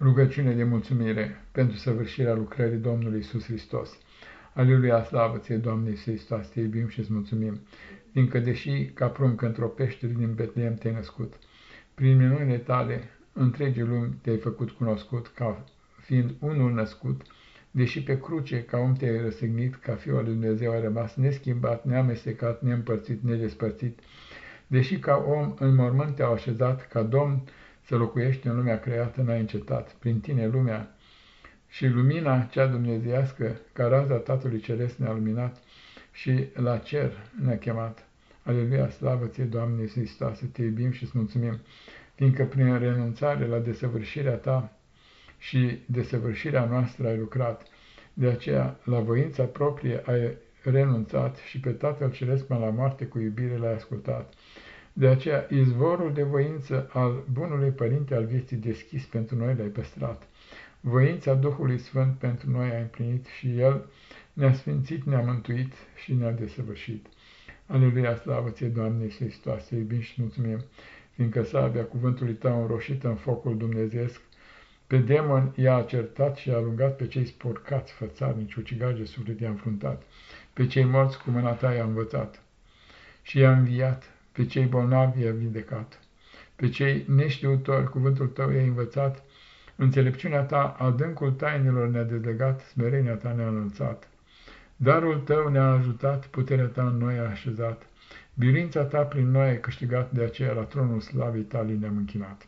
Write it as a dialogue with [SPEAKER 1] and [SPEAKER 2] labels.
[SPEAKER 1] Rugăciune de mulțumire pentru săvârșirea lucrării Domnului Isus Hristos. Aleluia, slavă ție, Doamne Iisus Hristos, te iubim și îți mulțumim, fiindcă deși ca pruncă într-o peștere din Betleem te-ai născut, prin minunile tale întregi lumi te-ai făcut cunoscut ca fiind unul născut, deși pe cruce ca om te-ai răsignit, ca Fiul al lui Dumnezeu ai rămas neschimbat, neamestecat, neîmpărțit, nedespărțit, deși ca om în mormânt te-au așezat, ca Domn să locuiești în lumea creată n-ai încetat, prin tine lumea și lumina cea dumnezeiască, ca raza Tatălui Ceresc ne-a luminat și la cer ne-a chemat. Aleluia, slavă ție, Doamne Iisus să te iubim și îți mulțumim, fiindcă prin renunțare la desăvârșirea ta și desăvârșirea noastră ai lucrat, de aceea la voința proprie ai renunțat și pe Tatăl Ceresc până la moarte cu iubire l-ai ascultat. De aceea, izvorul de voință al bunului Părinte al vieții deschis pentru noi l-ai păstrat. Voința Duhului Sfânt pentru noi a împlinit și El ne-a sfințit, ne-a mântuit și ne-a desăvârșit. Aleluia, slavă ție, Doamne Iisus Hristos, iubim și mulțumim, fiindcă sabia cuvântului Tău înroșită în focul dumnezeesc, pe demon i-a certat și a alungat pe cei spurcați, fățarnici, ucigași de suflet i-a înfruntat, pe cei morți cu mâna ta i-a învățat și i-a înviat, pe cei bolnavi i-a vindecat, pe cei neștiutori cuvântul tău i-a învățat, înțelepciunea ta adâncul tainelor ne-a dezlegat, smerenia ta ne-a înălțat. Darul tău ne-a ajutat, puterea ta în noi a așezat, biruința ta prin noi ai câștigat, de aceea la tronul slavii tale ne-am închinat.